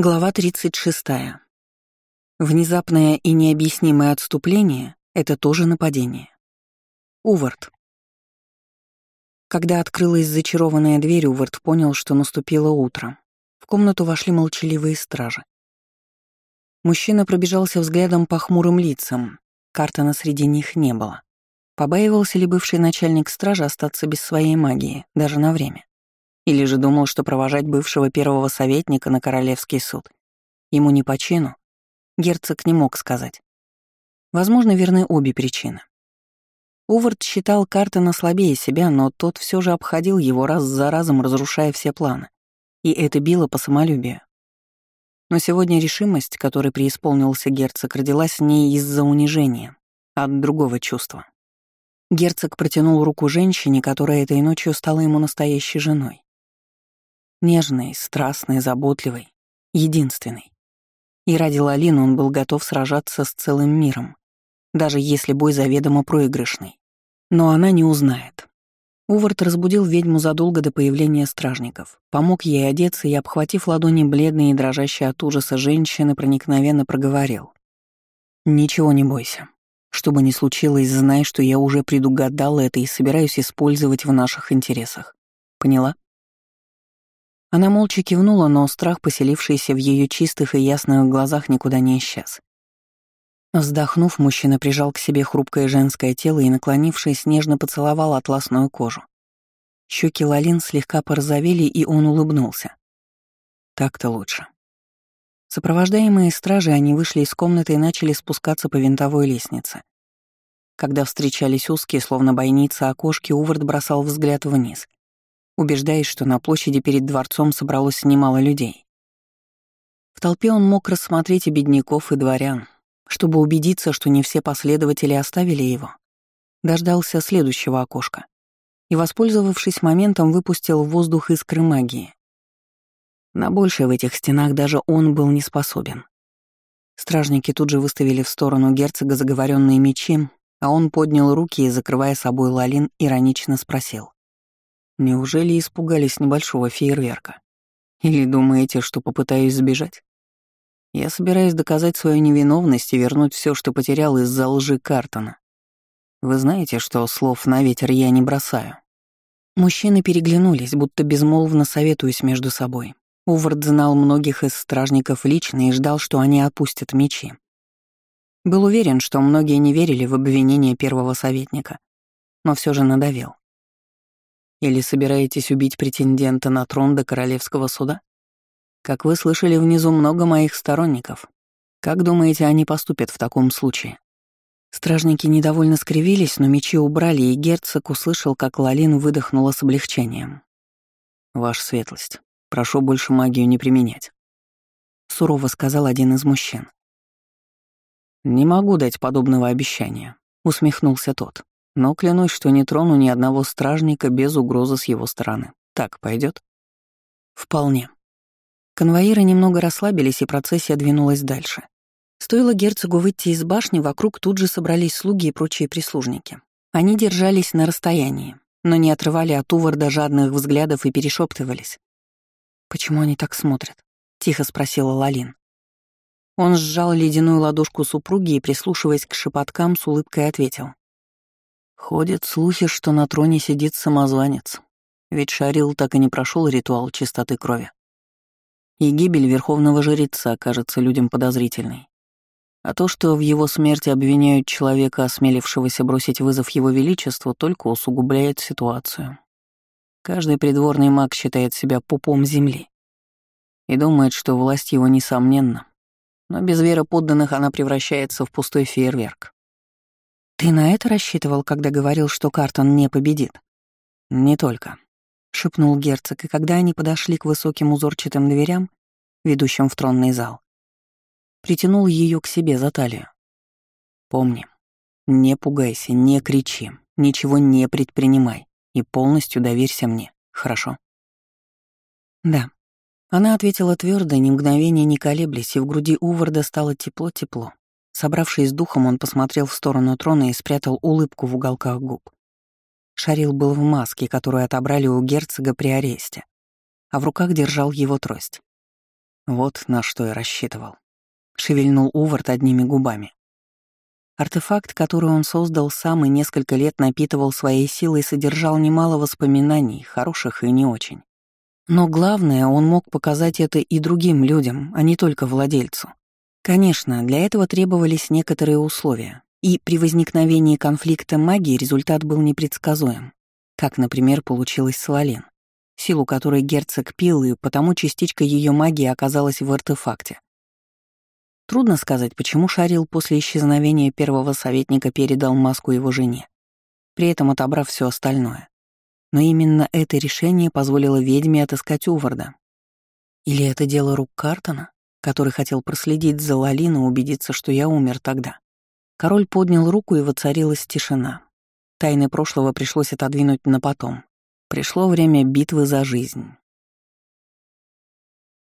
Глава 36. Внезапное и необъяснимое отступление — это тоже нападение. Увард. Когда открылась зачарованная дверь, Увард понял, что наступило утро. В комнату вошли молчаливые стражи. Мужчина пробежался взглядом по хмурым лицам. Картона среди них не было. Побаивался ли бывший начальник стражи остаться без своей магии, даже на время? Или же думал, что провожать бывшего первого советника на королевский суд ему не по чину? Герцог не мог сказать. Возможно, верны обе причины. Увард считал Картона слабее себя, но тот все же обходил его раз за разом, разрушая все планы. И это било по самолюбию. Но сегодня решимость, которой преисполнился герцог, родилась не из-за унижения, а от другого чувства. Герцог протянул руку женщине, которая этой ночью стала ему настоящей женой. Нежный, страстный, заботливый, единственный. И ради Лалины он был готов сражаться с целым миром, даже если бой заведомо проигрышный. Но она не узнает. Увард разбудил ведьму задолго до появления стражников, помог ей одеться и, обхватив ладони бледные и дрожащие от ужаса женщины, проникновенно проговорил. «Ничего не бойся. Что бы ни случилось, знай, что я уже предугадал это и собираюсь использовать в наших интересах. Поняла?» Она молча кивнула, но страх, поселившийся в ее чистых и ясных глазах, никуда не исчез. Вздохнув, мужчина прижал к себе хрупкое женское тело и, наклонившись, нежно поцеловал атласную кожу. Щеки Лалин слегка порозовели, и он улыбнулся. Так-то лучше. Сопровождаемые стражи, они вышли из комнаты и начали спускаться по винтовой лестнице. Когда встречались узкие, словно бойницы, окошки, Увард бросал взгляд вниз — убеждаясь, что на площади перед дворцом собралось немало людей. В толпе он мог рассмотреть и бедняков, и дворян, чтобы убедиться, что не все последователи оставили его. Дождался следующего окошка и, воспользовавшись моментом, выпустил в воздух искры магии. На большее в этих стенах даже он был не способен. Стражники тут же выставили в сторону герцога заговоренные мечи, а он поднял руки и, закрывая собой Лалин, иронично спросил. Неужели испугались небольшого фейерверка? Или думаете, что попытаюсь сбежать? Я собираюсь доказать свою невиновность и вернуть все, что потерял из-за лжи Картона. Вы знаете, что слов на ветер я не бросаю. Мужчины переглянулись, будто безмолвно советуясь между собой. Увард знал многих из стражников лично и ждал, что они опустят мечи. Был уверен, что многие не верили в обвинение первого советника, но все же надавил. Или собираетесь убить претендента на трон до королевского суда? Как вы слышали, внизу много моих сторонников. Как думаете, они поступят в таком случае?» Стражники недовольно скривились, но мечи убрали, и герцог услышал, как Лалин выдохнула с облегчением. «Ваша светлость, прошу больше магию не применять», — сурово сказал один из мужчин. «Не могу дать подобного обещания», — усмехнулся тот но клянусь, что не трону ни одного стражника без угрозы с его стороны. Так пойдет? Вполне. Конвоиры немного расслабились, и процессия двинулась дальше. Стоило герцогу выйти из башни, вокруг тут же собрались слуги и прочие прислужники. Они держались на расстоянии, но не отрывали от Уварда жадных взглядов и перешептывались. «Почему они так смотрят?» — тихо спросила Лалин. Он сжал ледяную ладошку супруги и, прислушиваясь к шепоткам, с улыбкой ответил. Ходят слухи, что на троне сидит самозванец, ведь Шарил так и не прошел ритуал чистоты крови. И гибель верховного жреца кажется людям подозрительной. А то, что в его смерти обвиняют человека, осмелившегося бросить вызов его величеству, только усугубляет ситуацию. Каждый придворный маг считает себя пупом земли и думает, что власть его несомненна, но без веры подданных она превращается в пустой фейерверк. «Ты на это рассчитывал, когда говорил, что Картон не победит?» «Не только», — шепнул герцог, и когда они подошли к высоким узорчатым дверям, ведущим в тронный зал, притянул ее к себе за талию. «Помни, не пугайся, не кричи, ничего не предпринимай и полностью доверься мне, хорошо?» «Да», она ответила твердо, ни мгновения не колеблясь, и в груди Уварда стало тепло-тепло. Собравшись с духом, он посмотрел в сторону трона и спрятал улыбку в уголках губ. Шарил был в маске, которую отобрали у герцога при аресте, а в руках держал его трость. Вот на что я рассчитывал. Шевельнул Увард одними губами. Артефакт, который он создал сам и несколько лет напитывал своей силой, содержал немало воспоминаний, хороших и не очень. Но главное, он мог показать это и другим людям, а не только владельцу. Конечно, для этого требовались некоторые условия, и при возникновении конфликта магии результат был непредсказуем, как, например, получилось с Лален, силу которой герцог пил, и потому частичка ее магии оказалась в артефакте. Трудно сказать, почему Шарил после исчезновения первого советника передал маску его жене, при этом отобрав все остальное. Но именно это решение позволило ведьме отыскать Уварда. Или это дело рук Картона, который хотел проследить за Лалиной убедиться, что я умер тогда. Король поднял руку, и воцарилась тишина. Тайны прошлого пришлось отодвинуть на потом. Пришло время битвы за жизнь.